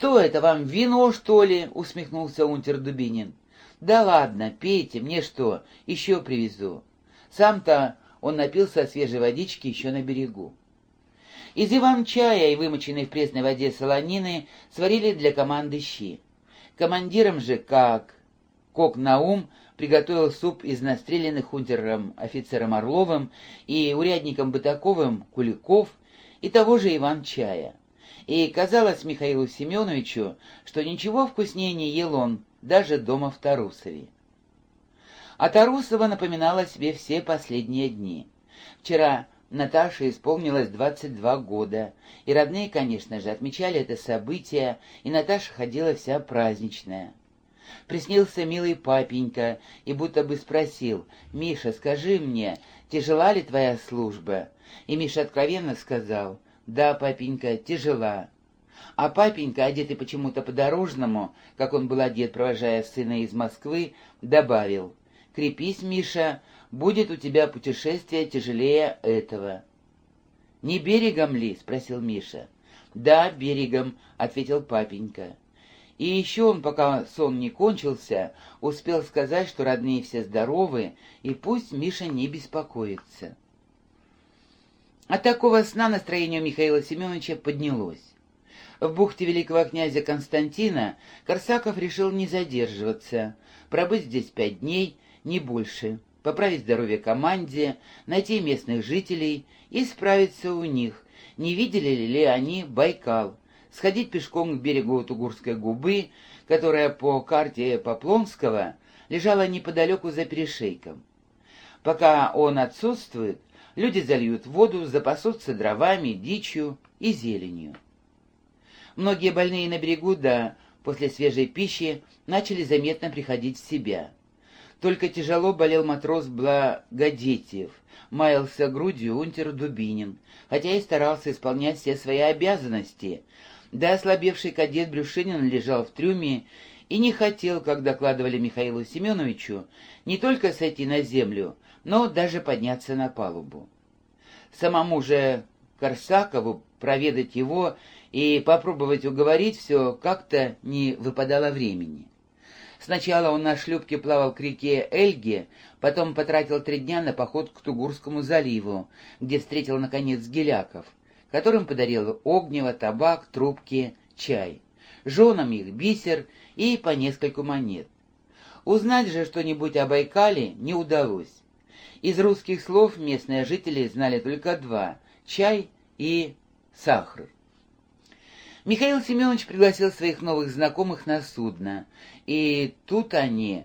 «Что это вам, вино, что ли?» — усмехнулся унтер Дубинин. «Да ладно, пейте, мне что, еще привезу». Сам-то он напился свежей водички еще на берегу. Из иван-чая и вымоченной в пресной воде солонины сварили для команды щи. Командиром же, как Кок Наум, приготовил суп из настреленных унтером офицером Орловым и урядником Бытаковым Куликов и того же Иван-чая. И казалось Михаилу Семеновичу, что ничего вкуснее не ел он, даже дома в Тарусове. А Тарусова напоминала себе все последние дни. Вчера Наташе исполнилось 22 года, и родные, конечно же, отмечали это событие, и Наташа ходила вся праздничная. Приснился милый папенька и будто бы спросил, «Миша, скажи мне, тяжела ли твоя служба?» И Миша откровенно сказал, «Да, папенька, тяжела». А папенька, одетый почему-то по-дорожному, как он был одет, провожая сына из Москвы, добавил, «Крепись, Миша, будет у тебя путешествие тяжелее этого». «Не берегом ли?» — спросил Миша. «Да, берегом», — ответил папенька. И еще он, пока сон не кончился, успел сказать, что родные все здоровы, и пусть Миша не беспокоится. От такого сна настроение у Михаила Семеновича поднялось. В бухте великого князя Константина Корсаков решил не задерживаться, пробыть здесь пять дней, не больше, поправить здоровье команде, найти местных жителей и справиться у них, не видели ли они Байкал, сходить пешком к берегу Тугурской губы, которая по карте Поплонского лежала неподалеку за перешейком. Пока он отсутствует, люди зальют воду, запасутся дровами, дичью и зеленью. Многие больные на берегу, да, после свежей пищи, начали заметно приходить в себя. Только тяжело болел матрос Благодетьев, маялся грудью унтер Дубинин, хотя и старался исполнять все свои обязанности. Да ослабевший кадет Брюшинин лежал в трюме и не хотел, как докладывали Михаилу Семеновичу, не только сойти на землю, но даже подняться на палубу. Самому же Корсакову проведать его и попробовать уговорить все как-то не выпадало времени. Сначала он на шлюпке плавал к реке Эльге, потом потратил три дня на поход к Тугурскому заливу, где встретил, наконец, геляков, которым подарил огнево, табак, трубки, чай. Женам их бисер и по нескольку монет. Узнать же что-нибудь о Байкале не удалось. Из русских слов местные жители знали только два — чай и сахар. Михаил Семенович пригласил своих новых знакомых на судно, и тут они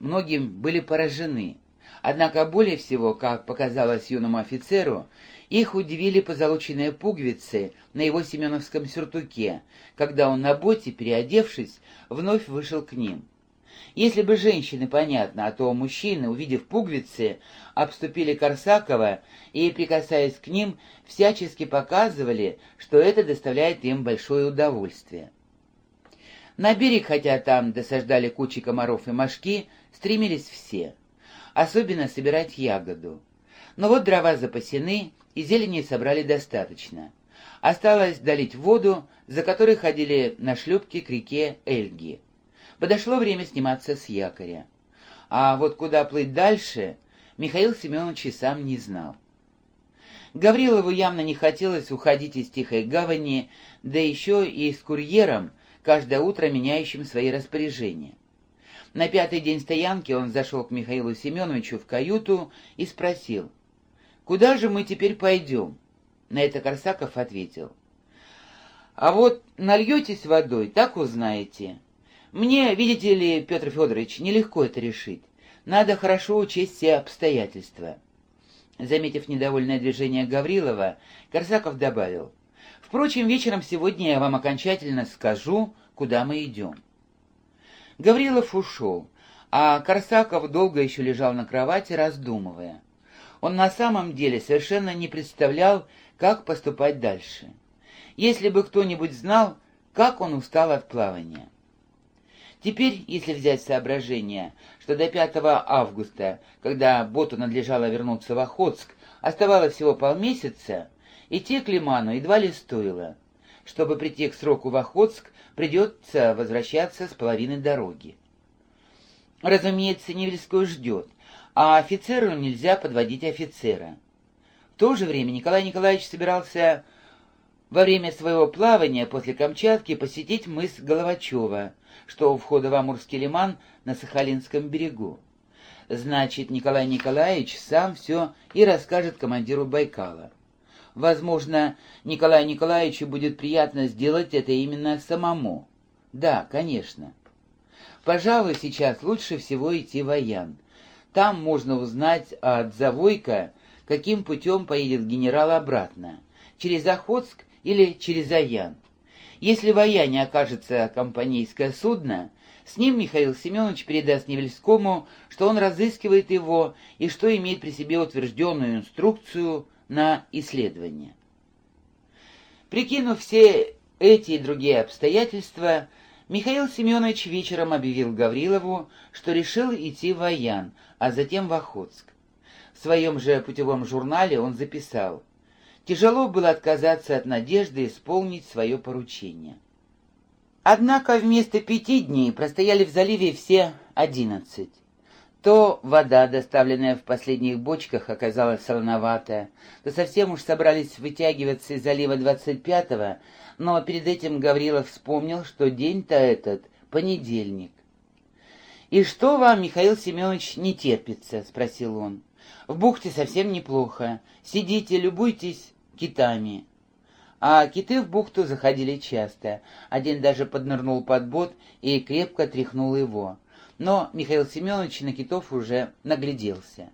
многим были поражены. Однако более всего, как показалось юному офицеру, их удивили позолоченные пуговицы на его семеновском сюртуке, когда он на боте, переодевшись, вновь вышел к ним. Если бы женщины, понятно, а то мужчины, увидев пуговицы, обступили Корсакова и, прикасаясь к ним, всячески показывали, что это доставляет им большое удовольствие. На берег, хотя там досаждали кучи комаров и мошки, стремились все, особенно собирать ягоду. Но вот дрова запасены, и зелени собрали достаточно. Осталось долить воду, за которой ходили на шлюпке к реке Эльги. Подошло время сниматься с якоря. А вот куда плыть дальше, Михаил Семенович и сам не знал. Гаврилову явно не хотелось уходить из Тихой Гавани, да еще и с курьером, каждое утро меняющим свои распоряжения. На пятый день стоянки он зашел к Михаилу Семеновичу в каюту и спросил, «Куда же мы теперь пойдем?» На это Корсаков ответил, «А вот нальетесь водой, так узнаете. Мне, видите ли, Петр Федорович, нелегко это решить. Надо хорошо учесть все обстоятельства. Заметив недовольное движение Гаврилова, Корсаков добавил, «Впрочем, вечером сегодня я вам окончательно скажу, куда мы идем». Гаврилов ушел, а Корсаков долго еще лежал на кровати, раздумывая. Он на самом деле совершенно не представлял, как поступать дальше. Если бы кто-нибудь знал, как он устал от плавания. Теперь, если взять соображение, что до 5 августа, когда боту надлежало вернуться в Охотск, оставалось всего полмесяца, идти к Лиману едва ли стоило. Чтобы прийти к сроку в Охотск, придется возвращаться с половины дороги. Разумеется, Невельской ждет, а офицеру нельзя подводить офицера. В то же время Николай Николаевич собирался во время своего плавания после Камчатки посетить мыс Головачева, что у входа в Амурский лиман на Сахалинском берегу. Значит, Николай Николаевич сам все и расскажет командиру Байкала. Возможно, Николаю Николаевичу будет приятно сделать это именно самому. Да, конечно. Пожалуй, сейчас лучше всего идти в Аян. Там можно узнать от Завойка, каким путем поедет генерал обратно, через Охотск или через Аян. Если в Аяне окажется компанейское судно, с ним Михаил Семенович передаст Невельскому, что он разыскивает его и что имеет при себе утвержденную инструкцию на исследование. Прикинув все эти и другие обстоятельства, Михаил Семенович вечером объявил Гаврилову, что решил идти в Аян, а затем в Охотск. В своем же путевом журнале он записал «Тяжело было отказаться от надежды исполнить свое поручение». Однако вместо пяти дней простояли в заливе все одиннадцать. То вода, доставленная в последних бочках, оказалась солоноватая, то совсем уж собрались вытягиваться из залива двадцать пятого, но перед этим Гаврилов вспомнил, что день-то этот — понедельник. «И что вам, Михаил Семенович, не терпится?» — спросил он. «В бухте совсем неплохо. Сидите, любуйтесь китами». А киты в бухту заходили часто. Один даже поднырнул под бот и крепко тряхнул его. Но Михаил Семенович на китов уже нагляделся.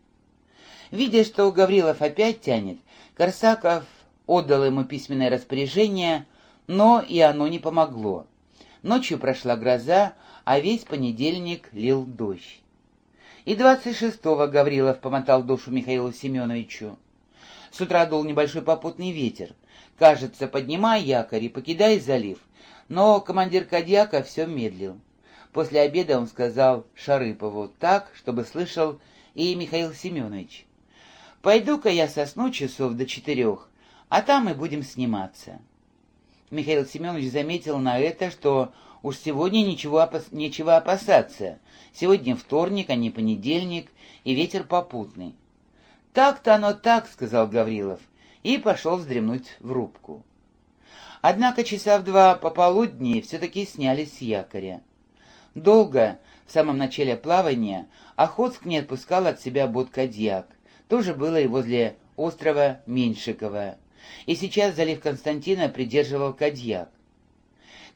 Видя, что Гаврилов опять тянет, Корсаков отдал ему письменное распоряжение, но и оно не помогло. Ночью прошла гроза, а весь понедельник лил дождь. И двадцать шестого Гаврилов помотал душу Михаилу Семеновичу. С утра дул небольшой попутный ветер. Кажется, поднимай якорь и покидай залив. Но командир Кадьяка все медлил. После обеда он сказал Шарыпову так, чтобы слышал и Михаил Семенович. «Пойду-ка я сосну часов до четырех, а там и будем сниматься». Михаил Семенович заметил на это, что уж сегодня ничего опас... нечего опасаться. Сегодня вторник, а не понедельник, и ветер попутный. «Так-то оно так», — сказал Гаврилов, и пошел вздремнуть в рубку. Однако часа в два пополудни все-таки снялись с якоря. Долго, в самом начале плавания, Охотск не отпускал от себя бот «Кадьяк». Тоже было и возле острова Меньшикова. И сейчас залив Константина придерживал «Кадьяк».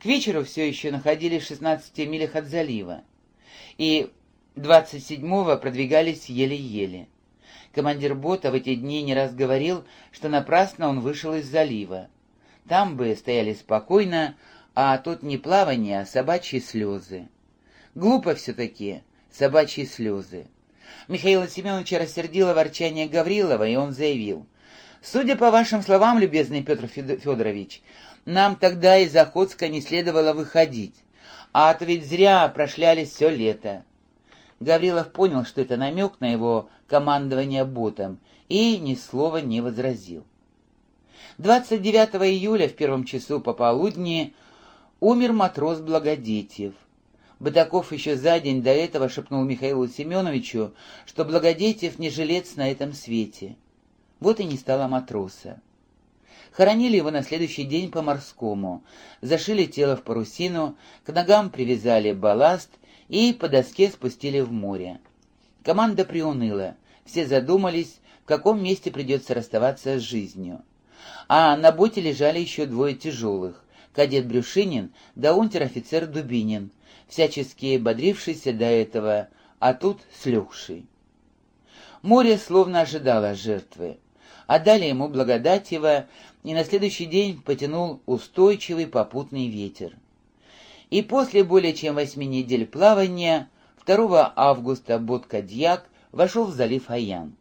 К вечеру все еще находились в 16 милях от залива. И 27-го продвигались еле-еле. Командир бота в эти дни не раз говорил, что напрасно он вышел из залива. Там бы стояли спокойно, а тут не плавание, а собачьи слезы. Глупо все-таки, собачьи слезы. Михаила Семеновича рассердило ворчание Гаврилова, и он заявил. «Судя по вашим словам, любезный Петр Федорович, нам тогда из Охотска не следовало выходить, а то ведь зря прошлялись все лето». Гаврилов понял, что это намек на его командование ботом, и ни слова не возразил. 29 июля в первом часу пополудни умер матрос Благодетьев. Бытаков еще за день до этого шепнул Михаилу Семеновичу, что Благодетьев не жилец на этом свете. Вот и не стало матроса. Хоронили его на следующий день по-морскому, зашили тело в парусину, к ногам привязали балласт и по доске спустили в море. Команда приуныла, все задумались, в каком месте придется расставаться с жизнью. А на боте лежали еще двое тяжелых — кадет Брюшинин да унтер-офицер Дубинин, всячески бодрившийся до этого, а тут слегший. Море словно ожидало жертвы. а далее ему Благодатьева, и на следующий день потянул устойчивый попутный ветер и после более чем восьми недель плавания 2 августа Боткадьяк вошел в залив Аян.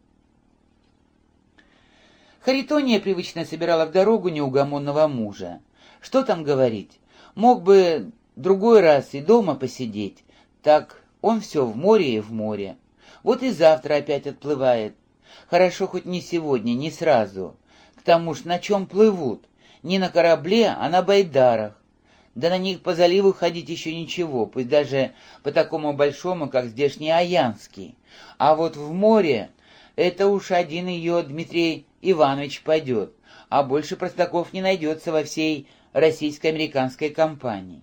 Харитония привычно собирала в дорогу неугомонного мужа. Что там говорить? Мог бы другой раз и дома посидеть. Так он все в море и в море. Вот и завтра опять отплывает. Хорошо хоть не сегодня, не сразу. К тому ж на чем плывут? Не на корабле, а на байдарах. Да на них по заливу ходить еще ничего, пусть даже по такому большому, как здешний Аянский. А вот в море это уж один ее Дмитрий Иванович пойдет, а больше простаков не найдется во всей российско-американской компании.